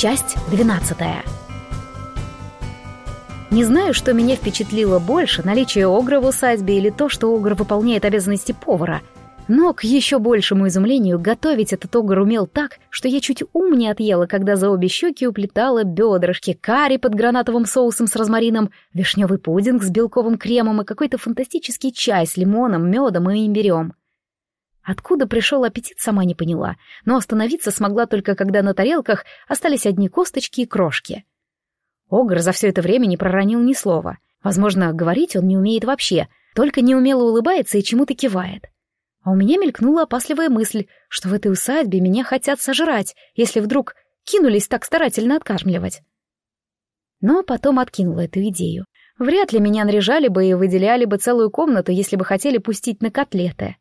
Часть двенадцатая. Не знаю, что меня впечатлило больше, наличие огра в усадьбе или то, что огр выполняет обязанности повара. Но, к еще большему изумлению, готовить этот огр умел так, что я чуть ум не отъела, когда за обе щеки уплетала бедрышки, карри под гранатовым соусом с розмарином, вишневый пудинг с белковым кремом и какой-то фантастический чай с лимоном, медом и имбирем. Откуда пришел аппетит, сама не поняла, но остановиться смогла только когда на тарелках остались одни косточки и крошки. Огр за все это время не проронил ни слова. Возможно, говорить он не умеет вообще, только неумело улыбается и чему-то кивает. А у меня мелькнула опасливая мысль, что в этой усадьбе меня хотят сожрать, если вдруг кинулись так старательно откармливать. Но потом откинула эту идею. Вряд ли меня наряжали бы и выделяли бы целую комнату, если бы хотели пустить на котлеты.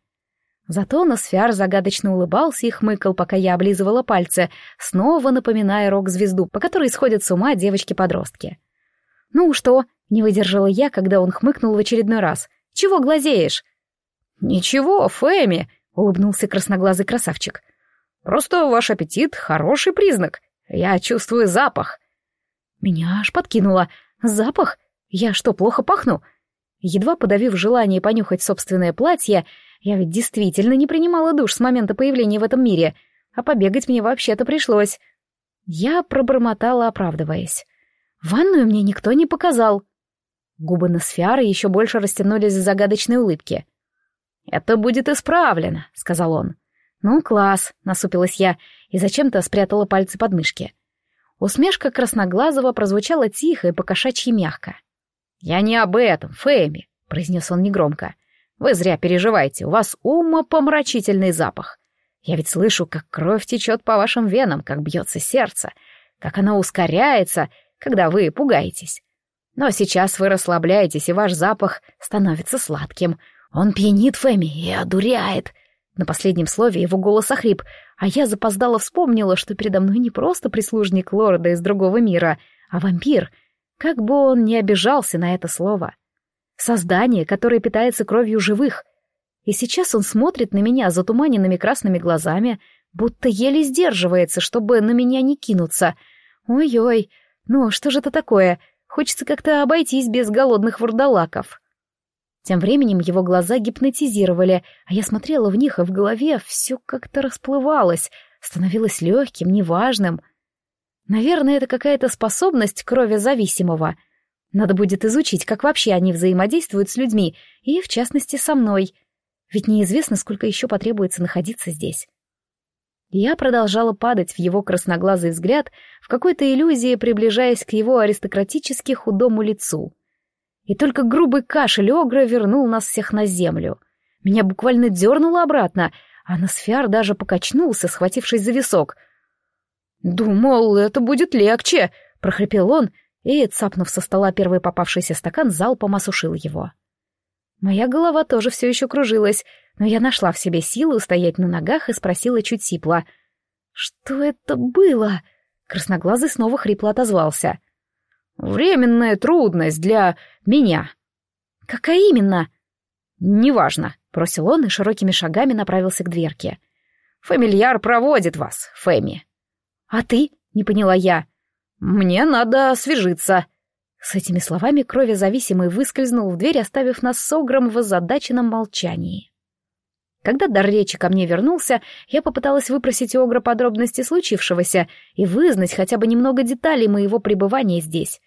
Зато Носфяр загадочно улыбался и хмыкал, пока я облизывала пальцы, снова напоминая рок-звезду, по которой сходят с ума девочки-подростки. «Ну что?» — не выдержала я, когда он хмыкнул в очередной раз. «Чего глазеешь?» «Ничего, Фэми!» — улыбнулся красноглазый красавчик. «Просто ваш аппетит — хороший признак. Я чувствую запах». Меня аж подкинуло. «Запах? Я что, плохо пахну?» Едва подавив желание понюхать собственное платье, я ведь действительно не принимала душ с момента появления в этом мире, а побегать мне вообще-то пришлось. Я пробормотала, оправдываясь. Ванную мне никто не показал. Губы Носфиары еще больше растянулись в загадочной улыбке. «Это будет исправлено», — сказал он. «Ну, класс», — насупилась я и зачем-то спрятала пальцы под мышки. Усмешка красноглазого прозвучала тихо и покошачьи мягко. «Я не об этом, Фэми», — произнес он негромко. Вы зря переживаете, у вас умопомрачительный запах. Я ведь слышу, как кровь течет по вашим венам, как бьется сердце, как оно ускоряется, когда вы пугаетесь. Но сейчас вы расслабляетесь, и ваш запах становится сладким. Он пьянит Фэми и одуряет. На последнем слове его голос охрип, а я запоздало вспомнила, что передо мной не просто прислужник лорда из другого мира, а вампир, как бы он ни обижался на это слово. Создание, которое питается кровью живых. И сейчас он смотрит на меня затуманенными красными глазами, будто еле сдерживается, чтобы на меня не кинуться. Ой-ой, ну что же это такое? Хочется как-то обойтись без голодных вурдалаков. Тем временем его глаза гипнотизировали, а я смотрела в них, и в голове все как-то расплывалось, становилось легким, неважным. Наверное, это какая-то способность крови зависимого — надо будет изучить, как вообще они взаимодействуют с людьми, и, в частности, со мной. Ведь неизвестно, сколько еще потребуется находиться здесь. Я продолжала падать в его красноглазый взгляд, в какой-то иллюзии приближаясь к его аристократически худому лицу. И только грубый кашель Огра вернул нас всех на землю. Меня буквально дернуло обратно, а Носфиар даже покачнулся, схватившись за висок. «Думал, это будет легче», — прохрипел он, — и, цапнув со стола первый попавшийся стакан, залпом осушил его. Моя голова тоже все еще кружилась, но я нашла в себе силу стоять на ногах и спросила чуть сипло. «Что это было?» Красноглазый снова хрипло отозвался. «Временная трудность для меня». «Какая именно?» «Неважно», — бросил он и широкими шагами направился к дверке. «Фамильяр проводит вас, Фэми». «А ты?» — не поняла я. «Мне надо освежиться». С этими словами крови зависимый выскользнул в дверь, оставив нас с Огром в озадаченном молчании. Когда дар речи ко мне вернулся, я попыталась выпросить у Огра подробности случившегося и вызнать хотя бы немного деталей моего пребывания здесь.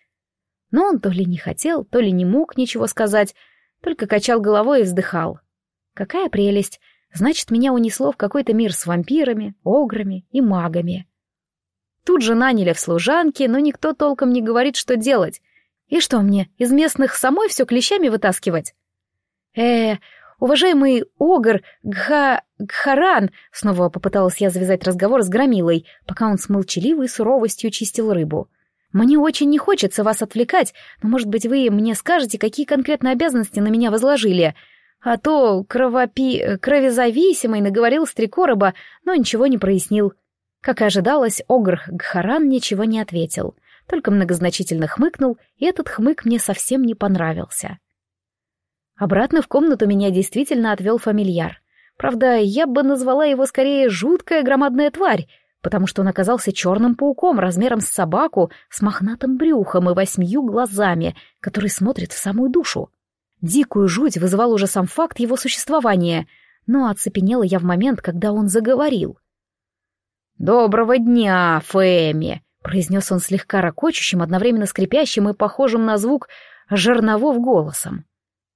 Но он то ли не хотел, то ли не мог ничего сказать, только качал головой и вздыхал. Какая прелесть! Значит, меня унесло в какой-то мир с вампирами, ограми и магами. Тут же наняли в служанки, но никто толком не говорит, что делать. И что мне, из местных самой все клещами вытаскивать? Э, уважаемый Огр Гха... Гхаран, снова попыталась я завязать разговор с Громилой, пока он с молчаливой суровостью чистил рыбу. Мне очень не хочется вас отвлекать, но, может быть, вы мне скажете, какие конкретно обязанности на меня возложили. А то кровопи... кровезависимый наговорил с три короба, но ничего не прояснил. Как и ожидалось, Огр Гхаран ничего не ответил, только многозначительно хмыкнул, и этот хмык мне совсем не понравился. Обратно в комнату меня действительно отвел фамильяр. Правда, я бы назвала его скорее жуткая громадная тварь, потому что он оказался черным пауком размером с собаку, с мохнатым брюхом и восьмью глазами, который смотрит в самую душу. Дикую жуть вызывал уже сам факт его существования, но оцепенела я в момент, когда он заговорил. «Доброго дня, Фэми!» — произнес он слегка ракочущим, одновременно скрипящим и похожим на звук жерновов голосом.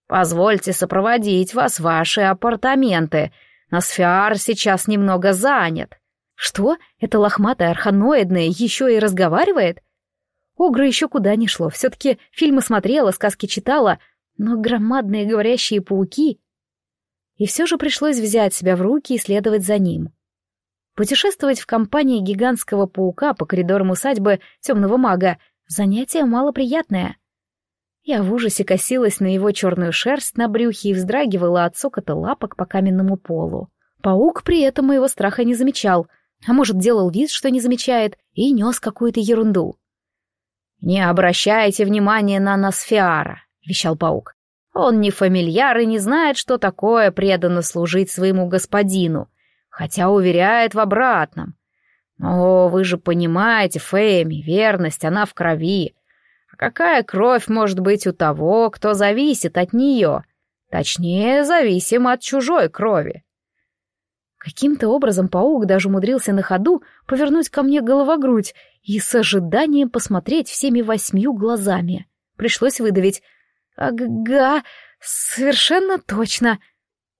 «Позвольте сопроводить вас в ваши апартаменты. Носфиар сейчас немного занят». «Что? Это лохматое арханоидное еще и разговаривает?» Огра еще куда ни шло, все-таки фильмы смотрела, сказки читала, но громадные говорящие пауки... И все же пришлось взять себя в руки и следовать за ним. Путешествовать в компании гигантского паука по коридорам усадьбы темного мага — занятие малоприятное. Я в ужасе косилась на его черную шерсть на брюхе и вздрагивала от сокота лапок по каменному полу. Паук при этом моего страха не замечал, а может, делал вид, что не замечает, и нес какую-то ерунду. «Не обращайте внимания на Носфиара», — вещал паук. «Он не фамильяр и не знает, что такое преданно служить своему господину хотя уверяет в обратном. Но вы же понимаете, Фэми, верность, она в крови. А какая кровь может быть у того, кто зависит от нее? Точнее, зависим от чужой крови. Каким-то образом паук даже умудрился на ходу повернуть ко мне головогрудь и с ожиданием посмотреть всеми восьмью глазами. Пришлось выдавить. «Ага, совершенно точно!»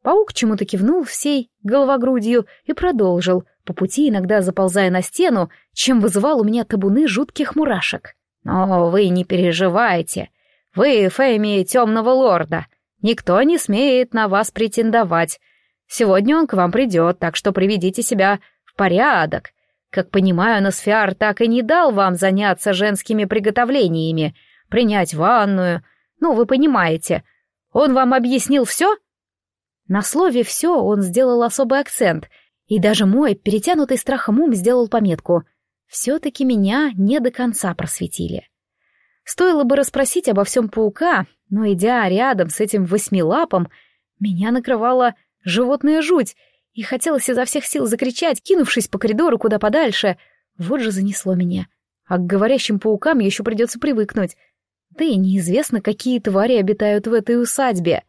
Паук чему-то кивнул всей головогрудью и продолжил, по пути иногда заползая на стену, чем вызывал у меня табуны жутких мурашек. «Но вы не переживайте. Вы Фэми Темного Лорда. Никто не смеет на вас претендовать. Сегодня он к вам придет, так что приведите себя в порядок. Как понимаю, Носфиар так и не дал вам заняться женскими приготовлениями, принять ванную. Ну, вы понимаете. Он вам объяснил все?» На слове «все» он сделал особый акцент, и даже мой, перетянутый страхом ум, сделал пометку. Все-таки меня не до конца просветили. Стоило бы расспросить обо всем паука, но, идя рядом с этим восьмилапом, меня накрывала животная жуть, и хотелось изо всех сил закричать, кинувшись по коридору куда подальше. Вот же занесло меня. А к говорящим паукам еще придется привыкнуть. Да и неизвестно, какие твари обитают в этой усадьбе.